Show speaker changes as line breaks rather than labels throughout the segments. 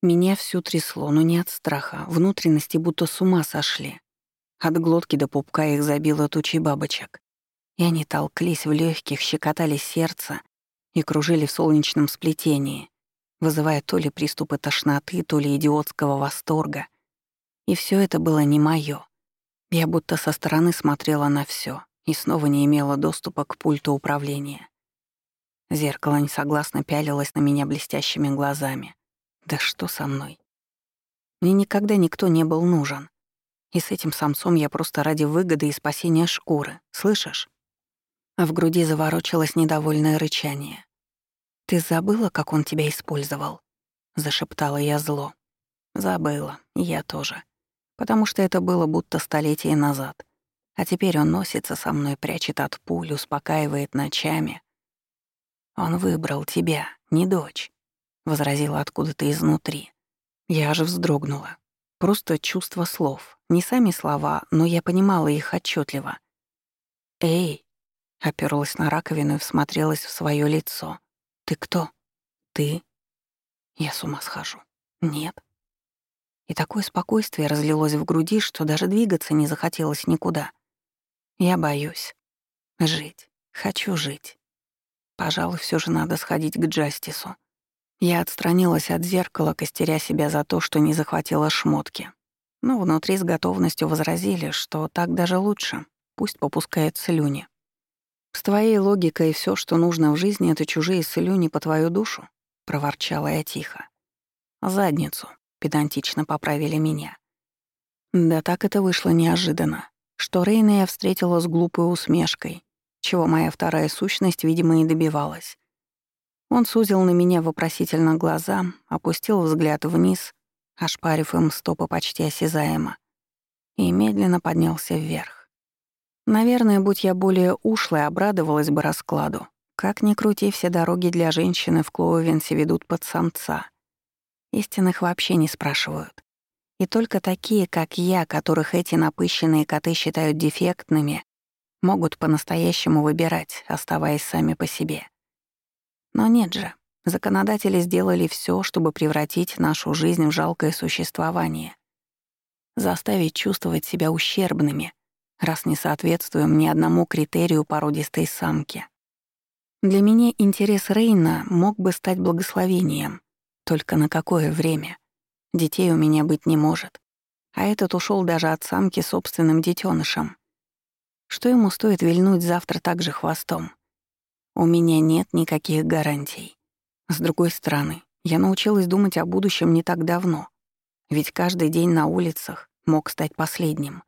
Меня всю трясло, но не от страха, внутренности будто с ума сошли. От глотки до пупка их забило тучей бабочек. И они толклись в легких, щекотали сердце и кружили в солнечном сплетении, вызывая то ли приступы тошноты, то ли идиотского восторга. И все это было не моё. Я будто со стороны смотрела на все и снова не имела доступа к пульту управления. Зеркало несогласно пялилось на меня блестящими глазами. Да что со мной? Мне никогда никто не был нужен. И с этим самцом я просто ради выгоды и спасения шкуры, слышишь? А в груди заворочилось недовольное рычание. «Ты забыла, как он тебя использовал?» — зашептала я зло. «Забыла, я тоже. Потому что это было будто столетия назад. А теперь он носится со мной, прячет от пуль, успокаивает ночами. Он выбрал тебя, не дочь», — возразила откуда-то изнутри. Я аж вздрогнула. Просто чувство слов. Не сами слова, но я понимала их отчетливо. «Эй!» — оперлась на раковину и всмотрелась в свое лицо. «Ты кто? Ты?» Я с ума схожу. Нет. И такое спокойствие разлилось в груди, что даже двигаться не захотелось никуда. Я боюсь. Жить. Хочу жить. Пожалуй, все же надо сходить к Джастису. Я отстранилась от зеркала, костеря себя за то, что не захватила шмотки. Но внутри с готовностью возразили, что так даже лучше. Пусть попускает слюни. «С твоей логикой все, что нужно в жизни, — это чужие слюни по твою душу», — проворчала я тихо. «Задницу», — педантично поправили меня. Да так это вышло неожиданно, что Рейна я встретила с глупой усмешкой, чего моя вторая сущность, видимо, и добивалась. Он сузил на меня вопросительно глаза, опустил взгляд вниз, ошпарив им стопы почти осязаемо, и медленно поднялся вверх. Наверное, будь я более ушлой, обрадовалась бы раскладу. Как ни крути, все дороги для женщины в Клоувенсе ведут под самца. Истинных вообще не спрашивают. И только такие, как я, которых эти напыщенные коты считают дефектными, могут по-настоящему выбирать, оставаясь сами по себе. Но нет же, законодатели сделали все, чтобы превратить нашу жизнь в жалкое существование. Заставить чувствовать себя ущербными, раз не соответствуем ни одному критерию породистой самки. Для меня интерес Рейна мог бы стать благословением. Только на какое время? Детей у меня быть не может. А этот ушел даже от самки собственным детенышем. Что ему стоит вильнуть завтра так же хвостом? У меня нет никаких гарантий. С другой стороны, я научилась думать о будущем не так давно. Ведь каждый день на улицах мог стать последним.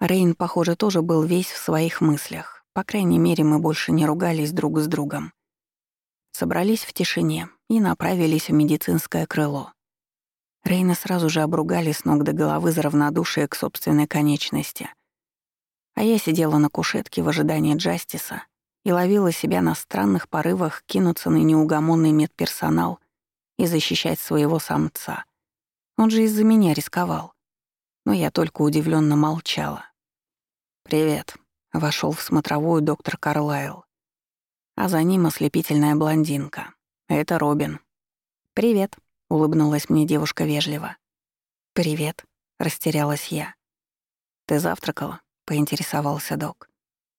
Рейн, похоже, тоже был весь в своих мыслях. По крайней мере, мы больше не ругались друг с другом. Собрались в тишине и направились в медицинское крыло. Рейна сразу же обругали с ног до головы за равнодушие к собственной конечности. А я сидела на кушетке в ожидании Джастиса и ловила себя на странных порывах кинуться на неугомонный медперсонал и защищать своего самца. Он же из-за меня рисковал но я только удивленно молчала. «Привет», — вошел в смотровую доктор Карлайл. А за ним ослепительная блондинка. Это Робин. «Привет», — улыбнулась мне девушка вежливо. «Привет», — растерялась я. «Ты завтракала?» — поинтересовался док.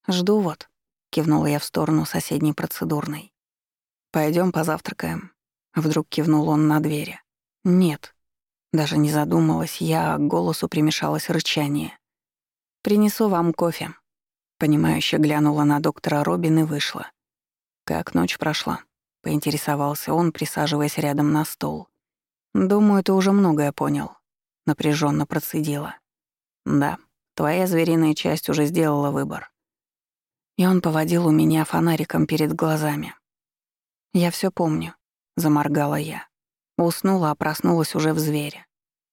«Жду вот», — кивнула я в сторону соседней процедурной. Пойдем позавтракаем», — вдруг кивнул он на двери. «Нет», даже не задумалась я, к голосу примешалось рычание. «Принесу вам кофе». Понимающе глянула на доктора Робин и вышла. «Как ночь прошла?» — поинтересовался он, присаживаясь рядом на стол. «Думаю, ты уже многое понял», — напряженно процедила. «Да, твоя звериная часть уже сделала выбор». И он поводил у меня фонариком перед глазами. «Я все помню», — заморгала я. Уснула, а проснулась уже в звере.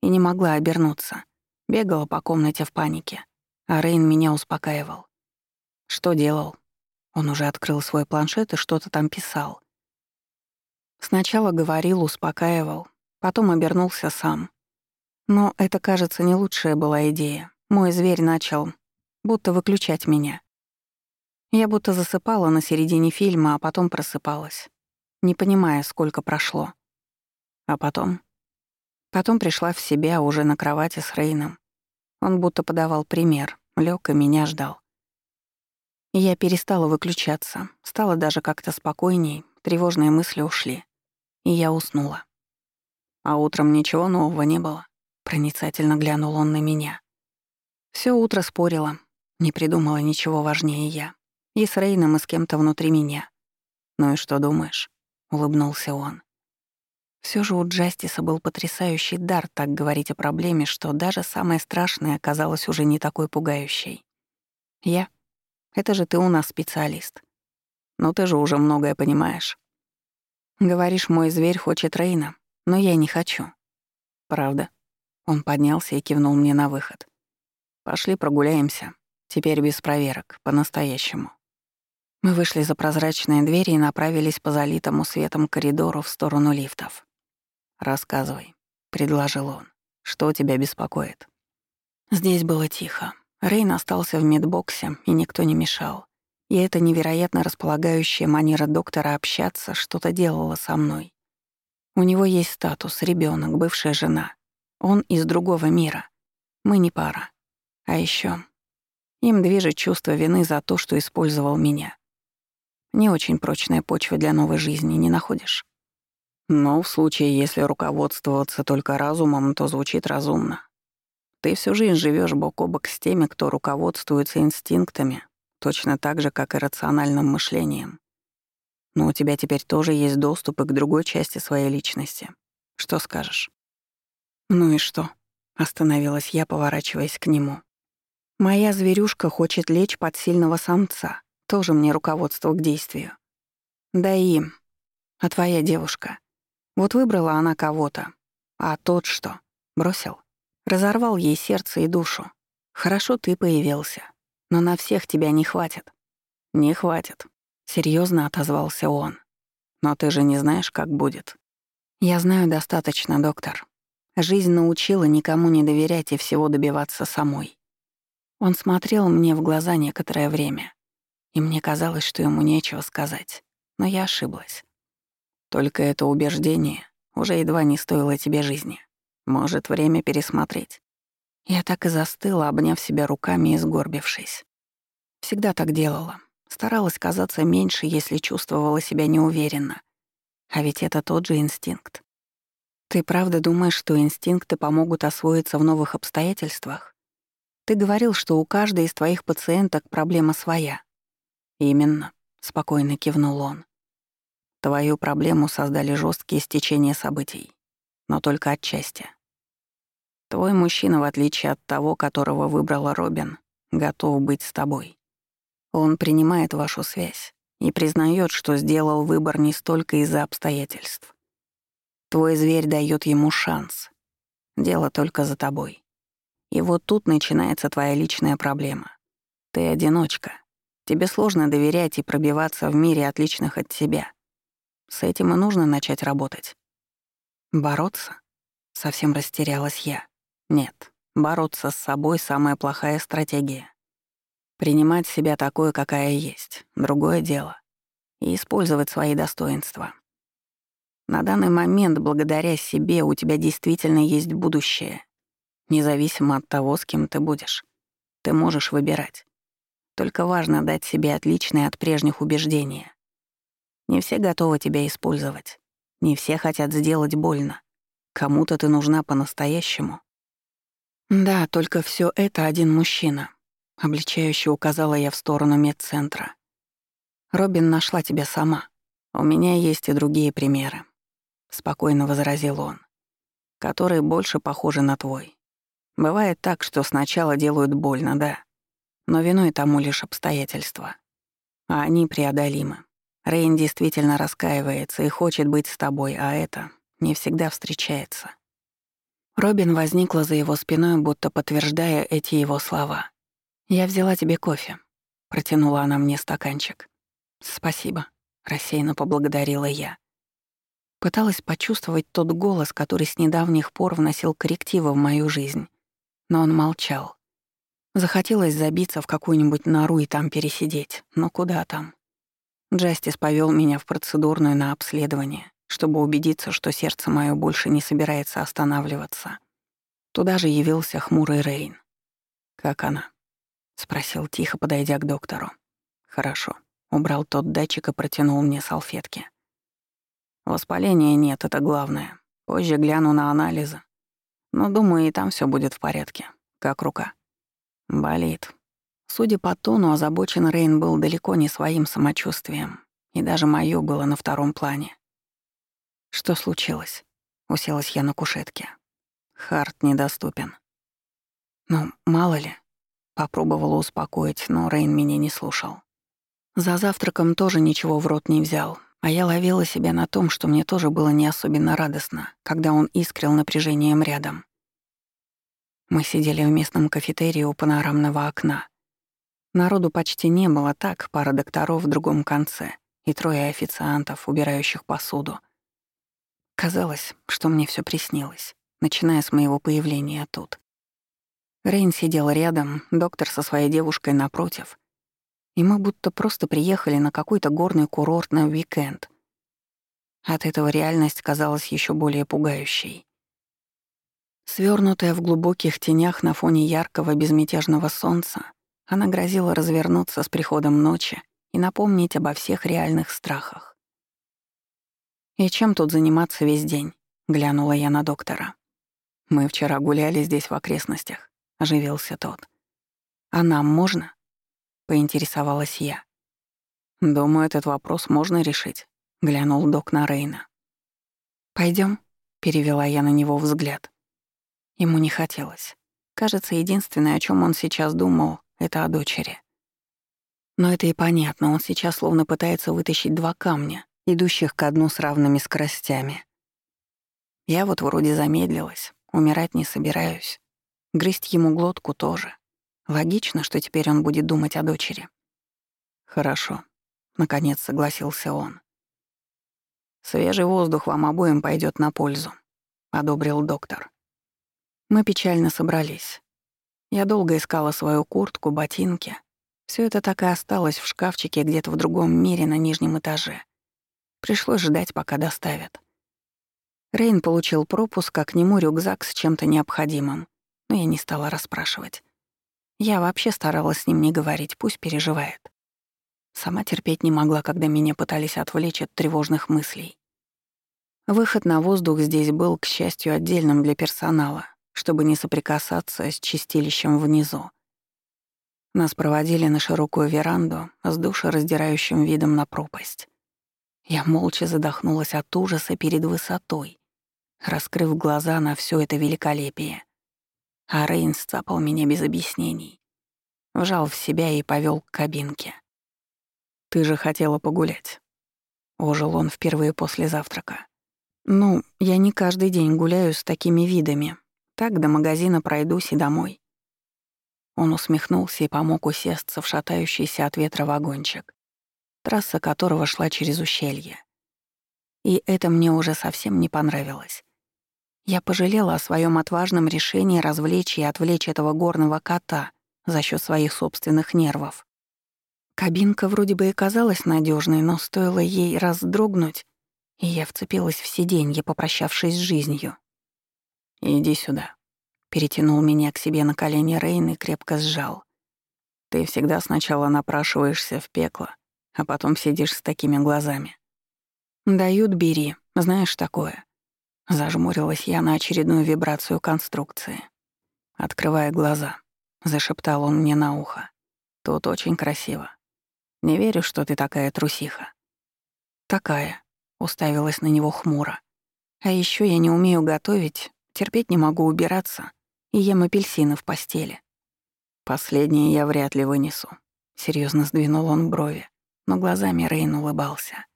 И не могла обернуться. Бегала по комнате в панике. А Рейн меня успокаивал. Что делал? Он уже открыл свой планшет и что-то там писал. Сначала говорил, успокаивал, потом обернулся сам. Но это, кажется, не лучшая была идея. Мой зверь начал будто выключать меня. Я будто засыпала на середине фильма, а потом просыпалась, не понимая, сколько прошло. А потом Потом пришла в себя уже на кровати с Рейном. Он будто подавал пример, лёг и меня ждал. И я перестала выключаться, стало даже как-то спокойней, тревожные мысли ушли. И я уснула. А утром ничего нового не было. Проницательно глянул он на меня. Всё утро спорила, не придумала ничего важнее я. И с Рейном, и с кем-то внутри меня. «Ну и что думаешь?» — улыбнулся он. Все же у Джастиса был потрясающий дар так говорить о проблеме, что даже самое страшное оказалось уже не такой пугающей. «Я? Это же ты у нас специалист. Но ты же уже многое понимаешь. Говоришь, мой зверь хочет Рейна, но я не хочу. Правда?» Он поднялся и кивнул мне на выход. «Пошли прогуляемся. Теперь без проверок, по-настоящему». Мы вышли за прозрачные двери и направились по залитому светом коридору в сторону лифтов. «Рассказывай», — предложил он. «Что тебя беспокоит?» Здесь было тихо. Рейн остался в медбоксе, и никто не мешал. И эта невероятно располагающая манера доктора общаться что-то делала со мной. У него есть статус, ребенок, бывшая жена. Он из другого мира. Мы не пара. А еще им движет чувство вины за то, что использовал меня. Не очень прочная почва для новой жизни, не находишь? Но в случае, если руководствоваться только разумом, то звучит разумно. Ты всю жизнь живешь бок о бок с теми, кто руководствуется инстинктами, точно так же, как и рациональным мышлением. Но у тебя теперь тоже есть доступ и к другой части своей личности. Что скажешь? Ну и что? Остановилась я, поворачиваясь к нему. Моя зверюшка хочет лечь под сильного самца. Тоже мне руководство к действию. Да и... А твоя девушка? Вот выбрала она кого-то. А тот что? Бросил? Разорвал ей сердце и душу. Хорошо ты появился. Но на всех тебя не хватит. Не хватит. Серьезно отозвался он. Но ты же не знаешь, как будет. Я знаю достаточно, доктор. Жизнь научила никому не доверять и всего добиваться самой. Он смотрел мне в глаза некоторое время, и мне казалось, что ему нечего сказать, но я ошиблась. Только это убеждение уже едва не стоило тебе жизни. Может, время пересмотреть. Я так и застыла, обняв себя руками и сгорбившись. Всегда так делала. Старалась казаться меньше, если чувствовала себя неуверенно. А ведь это тот же инстинкт. Ты правда думаешь, что инстинкты помогут освоиться в новых обстоятельствах? Ты говорил, что у каждой из твоих пациенток проблема своя. Именно, спокойно кивнул он. Твою проблему создали жесткие стечения событий, но только отчасти. Твой мужчина, в отличие от того, которого выбрала Робин, готов быть с тобой. Он принимает вашу связь и признает, что сделал выбор не столько из-за обстоятельств. Твой зверь дает ему шанс. Дело только за тобой. И вот тут начинается твоя личная проблема. Ты одиночка. Тебе сложно доверять и пробиваться в мире отличных от тебя. С этим и нужно начать работать. Бороться? Совсем растерялась я. Нет, бороться с собой — самая плохая стратегия. Принимать себя такой, какая есть — другое дело. И использовать свои достоинства. На данный момент, благодаря себе, у тебя действительно есть будущее. Независимо от того, с кем ты будешь. Ты можешь выбирать. Только важно дать себе отличные от прежних убеждения. Не все готовы тебя использовать. Не все хотят сделать больно. Кому-то ты нужна по-настоящему. Да, только все это один мужчина. Обличающе указала я в сторону медцентра. Робин нашла тебя сама. У меня есть и другие примеры. Спокойно возразил он. Которые больше похожи на твой. Бывает так, что сначала делают больно, да. Но виной тому лишь обстоятельства. А они преодолимы. Рейн действительно раскаивается и хочет быть с тобой, а это не всегда встречается. Робин возникла за его спиной, будто подтверждая эти его слова. «Я взяла тебе кофе», — протянула она мне стаканчик. «Спасибо», — рассеянно поблагодарила я. Пыталась почувствовать тот голос, который с недавних пор вносил коррективы в мою жизнь. Но он молчал. Захотелось забиться в какую-нибудь нору и там пересидеть. Но куда там? Джастис повел меня в процедурную на обследование, чтобы убедиться, что сердце мое больше не собирается останавливаться. Туда же явился хмурый Рейн. «Как она?» — спросил тихо, подойдя к доктору. «Хорошо». Убрал тот датчик и протянул мне салфетки. Воспаления нет, это главное. Позже гляну на анализы. Но думаю, и там все будет в порядке. Как рука. Болит. Судя по тону, озабочен Рейн был далеко не своим самочувствием. И даже моё было на втором плане. Что случилось? Уселась я на кушетке. Харт недоступен. Ну, мало ли. Попробовала успокоить, но Рейн меня не слушал. За завтраком тоже ничего в рот не взял, а я ловила себя на том, что мне тоже было не особенно радостно, когда он искрил напряжением рядом. Мы сидели в местном кафетерии у панорамного окна. Народу почти не было, так, пара докторов в другом конце и трое официантов, убирающих посуду. Казалось, что мне все приснилось, начиная с моего появления тут. Рейн сидел рядом, доктор со своей девушкой напротив, и мы будто просто приехали на какой-то горный курорт на уикенд. От этого реальность казалась еще более пугающей. Свернутая в глубоких тенях на фоне яркого безмятежного солнца, она грозила развернуться с приходом ночи и напомнить обо всех реальных страхах. «И чем тут заниматься весь день?» — глянула я на доктора. «Мы вчера гуляли здесь в окрестностях», — оживился тот. «А нам можно?» — поинтересовалась я. «Думаю, этот вопрос можно решить», — глянул док на Рейна. Пойдем, перевела я на него взгляд. Ему не хотелось. Кажется, единственное, о чем он сейчас думал, это о дочери. Но это и понятно, он сейчас словно пытается вытащить два камня, идущих ко дну с равными скоростями. Я вот вроде замедлилась, умирать не собираюсь. Грызть ему глотку тоже. Логично, что теперь он будет думать о дочери. Хорошо, наконец согласился он. Свежий воздух вам обоим пойдет на пользу, одобрил доктор. Мы печально собрались. Я долго искала свою куртку, ботинки. Все это так и осталось в шкафчике где-то в другом мире на нижнем этаже. Пришлось ждать, пока доставят. Рейн получил пропуск, а к нему рюкзак с чем-то необходимым, но я не стала расспрашивать. Я вообще старалась с ним не говорить, пусть переживает. Сама терпеть не могла, когда меня пытались отвлечь от тревожных мыслей. Выход на воздух здесь был, к счастью, отдельным для персонала, чтобы не соприкасаться с чистилищем внизу. Нас проводили на широкую веранду с душераздирающим видом на пропасть. Я молча задохнулась от ужаса перед высотой, раскрыв глаза на все это великолепие а Рейн сцапал меня без объяснений. Вжал в себя и повел к кабинке. «Ты же хотела погулять». Ожил он впервые после завтрака. «Ну, я не каждый день гуляю с такими видами. Так до магазина пройдусь и домой». Он усмехнулся и помог усесться в шатающийся от ветра вагончик, трасса которого шла через ущелье. И это мне уже совсем не понравилось. Я пожалела о своем отважном решении развлечь и отвлечь этого горного кота за счет своих собственных нервов. Кабинка вроде бы и казалась надежной, но стоило ей раздрогнуть, и я вцепилась в сиденье, попрощавшись с жизнью. «Иди сюда», — перетянул меня к себе на колени Рейн и крепко сжал. «Ты всегда сначала напрашиваешься в пекло, а потом сидишь с такими глазами». «Дают, бери, знаешь такое. Зажмурилась я на очередную вибрацию конструкции. Открывая глаза, зашептал он мне на ухо. «Тут очень красиво. Не верю, что ты такая трусиха». «Такая», — уставилась на него хмуро. «А еще я не умею готовить, терпеть не могу убираться и ем апельсины в постели». «Последнее я вряд ли вынесу», — серьезно сдвинул он брови, но глазами Рейн улыбался.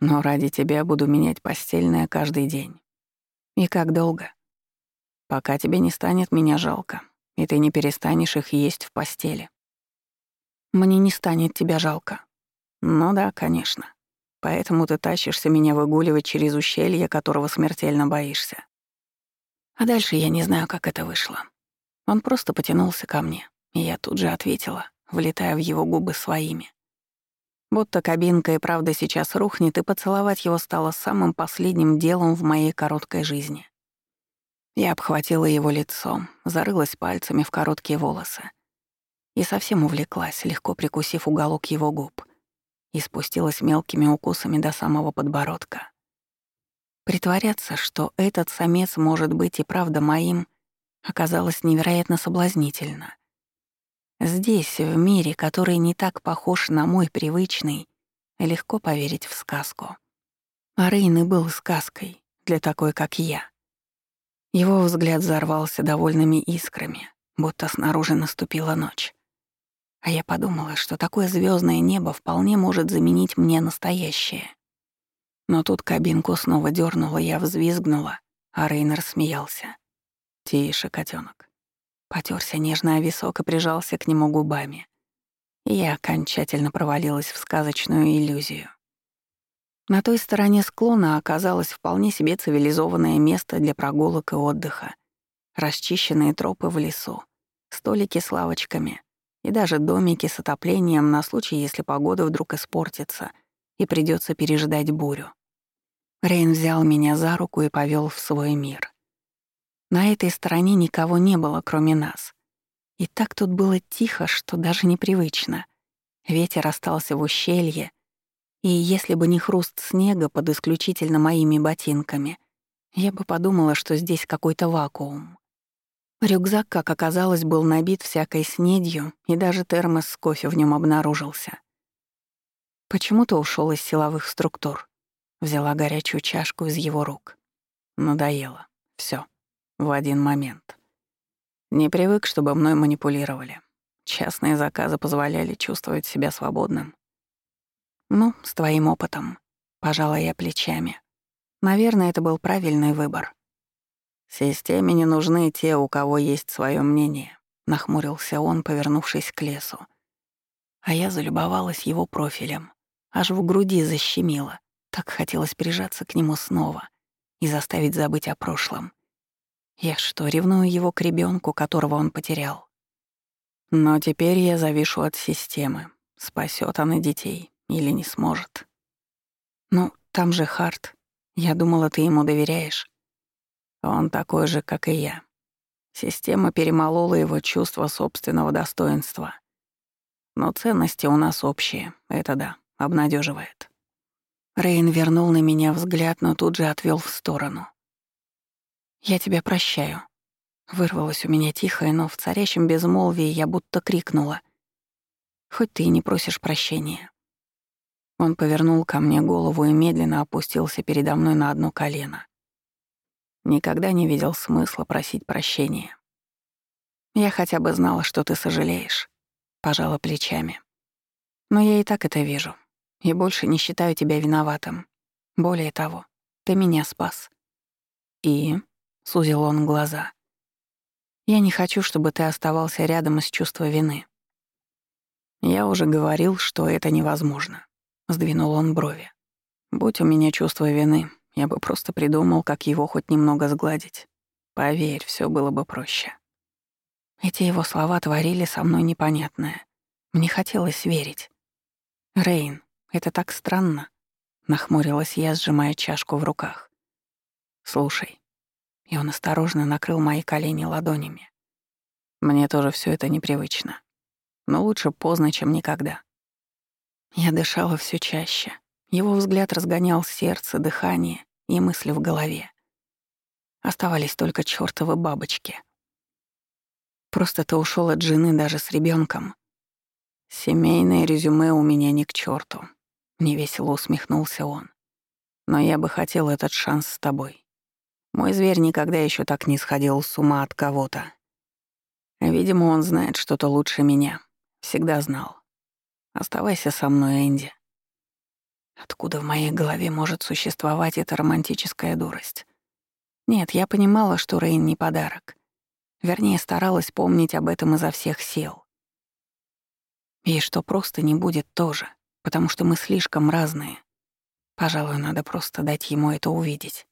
Но ради тебя буду менять постельное каждый день. И как долго? Пока тебе не станет меня жалко, и ты не перестанешь их есть в постели. Мне не станет тебя жалко. Ну да, конечно. Поэтому ты тащишься меня выгуливать через ущелье, которого смертельно боишься. А дальше я не знаю, как это вышло. Он просто потянулся ко мне, и я тут же ответила, влетая в его губы своими. Будто кабинка и правда сейчас рухнет, и поцеловать его стало самым последним делом в моей короткой жизни. Я обхватила его лицо, зарылась пальцами в короткие волосы и совсем увлеклась, легко прикусив уголок его губ, и спустилась мелкими укусами до самого подбородка. Притворяться, что этот самец может быть и правда моим, оказалось невероятно соблазнительно. Здесь, в мире, который не так похож на мой привычный, легко поверить в сказку. А Рейн и был сказкой для такой, как я. Его взгляд взорвался довольными искрами, будто снаружи наступила ночь. А я подумала, что такое звездное небо вполне может заменить мне настоящее. Но тут кабинку снова дернула, я взвизгнула, а Рейнер смеялся. «Тише, котенок. Потерся нежно о висок и прижался к нему губами. я окончательно провалилась в сказочную иллюзию. На той стороне склона оказалось вполне себе цивилизованное место для прогулок и отдыха. Расчищенные тропы в лесу, столики с лавочками и даже домики с отоплением на случай, если погода вдруг испортится и придется переждать бурю. Рейн взял меня за руку и повел в свой мир. На этой стороне никого не было, кроме нас. И так тут было тихо, что даже непривычно. Ветер остался в ущелье, и если бы не хруст снега под исключительно моими ботинками, я бы подумала, что здесь какой-то вакуум. Рюкзак, как оказалось, был набит всякой снедью, и даже термос с кофе в нем обнаружился. Почему ты ушел из силовых структур? Взяла горячую чашку из его рук. Надоело. Все в один момент. Не привык, чтобы мной манипулировали. Частные заказы позволяли чувствовать себя свободным. Ну, с твоим опытом, пожала я плечами. Наверное, это был правильный выбор. Системе не нужны те, у кого есть свое мнение, нахмурился он, повернувшись к лесу. А я залюбовалась его профилем, аж в груди защемило. Так хотелось прижаться к нему снова и заставить забыть о прошлом. Я что, ревную его к ребенку, которого он потерял? Но теперь я завишу от системы. Спасет она детей или не сможет. Ну, там же Харт. Я думала, ты ему доверяешь. Он такой же, как и я. Система перемолола его чувство собственного достоинства. Но ценности у нас общие, это да, обнадеживает. Рейн вернул на меня взгляд, но тут же отвел в сторону. «Я тебя прощаю». Вырвалось у меня тихо, но в царящем безмолвии я будто крикнула. «Хоть ты и не просишь прощения». Он повернул ко мне голову и медленно опустился передо мной на одно колено. Никогда не видел смысла просить прощения. Я хотя бы знала, что ты сожалеешь, пожала плечами. Но я и так это вижу, и больше не считаю тебя виноватым. Более того, ты меня спас. И — сузил он глаза. «Я не хочу, чтобы ты оставался рядом из чувства вины». «Я уже говорил, что это невозможно», — сдвинул он брови. «Будь у меня чувство вины, я бы просто придумал, как его хоть немного сгладить. Поверь, все было бы проще». Эти его слова творили со мной непонятное. Мне хотелось верить. «Рейн, это так странно», — нахмурилась я, сжимая чашку в руках. «Слушай, и он осторожно накрыл мои колени ладонями. Мне тоже все это непривычно. Но лучше поздно, чем никогда. Я дышала все чаще. Его взгляд разгонял сердце, дыхание и мысли в голове. Оставались только чёртовы бабочки. Просто ты ушел от жены даже с ребенком. Семейное резюме у меня ни к черту. Невесело усмехнулся он. Но я бы хотел этот шанс с тобой. Мой зверь никогда еще так не сходил с ума от кого-то. Видимо, он знает что-то лучше меня. Всегда знал. Оставайся со мной, Энди. Откуда в моей голове может существовать эта романтическая дурость? Нет, я понимала, что Рейн не подарок. Вернее, старалась помнить об этом изо всех сил. И что просто не будет тоже, потому что мы слишком разные. Пожалуй, надо просто дать ему это увидеть.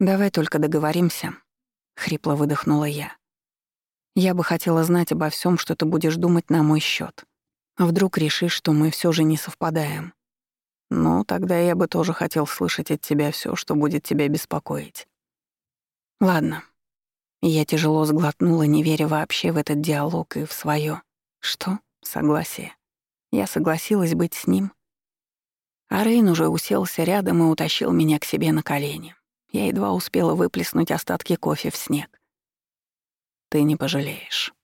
«Давай только договоримся», — хрипло выдохнула я. «Я бы хотела знать обо всем, что ты будешь думать на мой счет. Вдруг решишь, что мы все же не совпадаем? Ну, тогда я бы тоже хотел слышать от тебя все, что будет тебя беспокоить. Ладно. Я тяжело сглотнула, не веря вообще в этот диалог и в свое. Что? Согласие. Я согласилась быть с ним. А Рейн уже уселся рядом и утащил меня к себе на колени. Я едва успела выплеснуть остатки кофе в снег. «Ты не пожалеешь».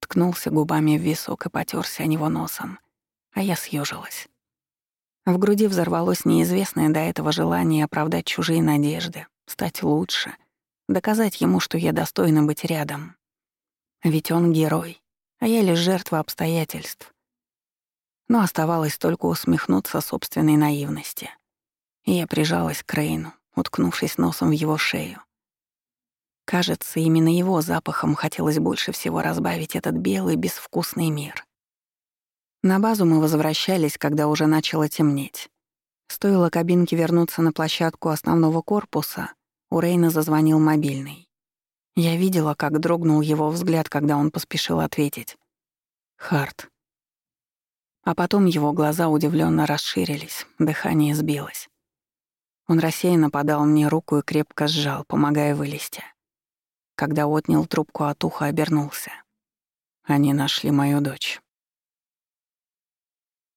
Ткнулся губами в висок и потерся о него носом, а я съежилась. В груди взорвалось неизвестное до этого желание оправдать чужие надежды, стать лучше, доказать ему, что я достойна быть рядом. Ведь он герой, а я лишь жертва обстоятельств. Но оставалось только усмехнуться собственной наивности. Я прижалась к Рейну, уткнувшись носом в его шею. Кажется, именно его запахом хотелось больше всего разбавить этот белый безвкусный мир. На базу мы возвращались, когда уже начало темнеть. Стоило кабинке вернуться на площадку основного корпуса, у Рейна зазвонил мобильный. Я видела, как дрогнул его взгляд, когда он поспешил ответить. «Харт». А потом его глаза удивленно расширились, дыхание сбилось. Он рассеянно подал мне руку и крепко сжал, помогая вылезти. Когда отнял трубку от уха, обернулся. Они нашли мою дочь.